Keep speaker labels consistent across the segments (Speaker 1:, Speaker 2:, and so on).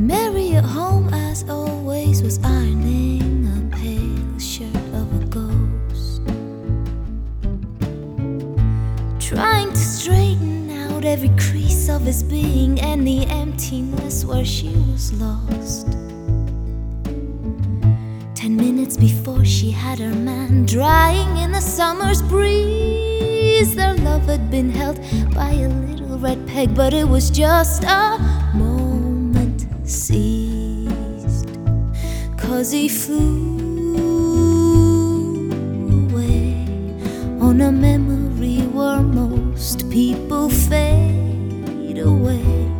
Speaker 1: Mary at home, as always, was ironing a pale shirt of a ghost, trying to straighten out every crease of his being and the emptiness where she was lost. Ten minutes before she had her man drying in the summer's breeze, their love had been held by a little red peg, but it was just a seized. Cause he flew away on a memory where most people fade away.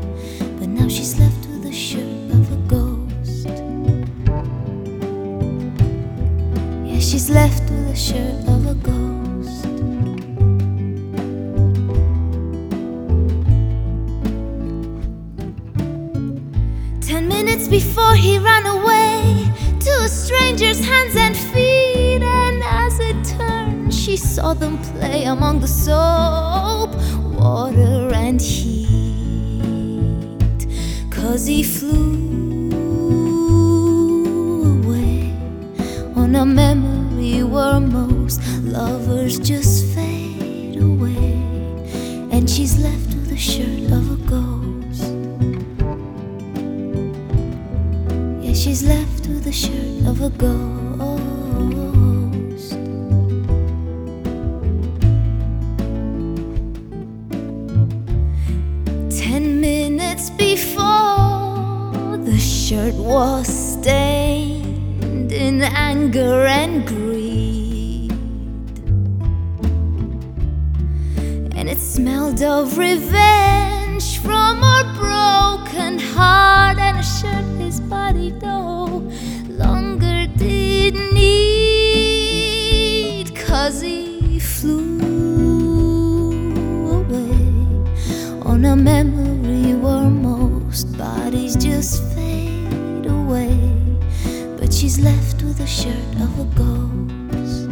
Speaker 1: But now she's left with the shirt of a ghost. Yeah, she's left with the shirt of a ghost. Before he ran away to a stranger's hands and feet, and as it turned, she saw them play among the soap, water, and heat. Cause he flew away on a memory where most lovers just fade away, and she's left with a shirt a ghost. Ten minutes before, the shirt was stained in anger and greed. And it smelled of revenge from her on a memory where most bodies just fade away. But she's left with the shirt of a ghost.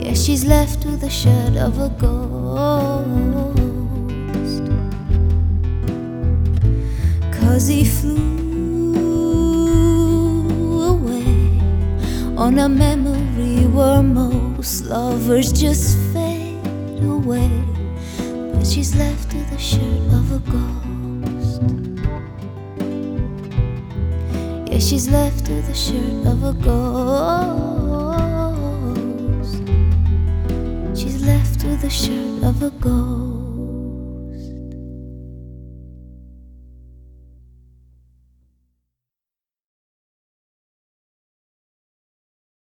Speaker 1: Yeah, she's left with the shirt of a ghost. Cause he flew away on a memory where most lovers just fade away. She's left with the shirt of a ghost. Yeah, she's left with the shirt of a ghost. She's left with the shirt of a ghost.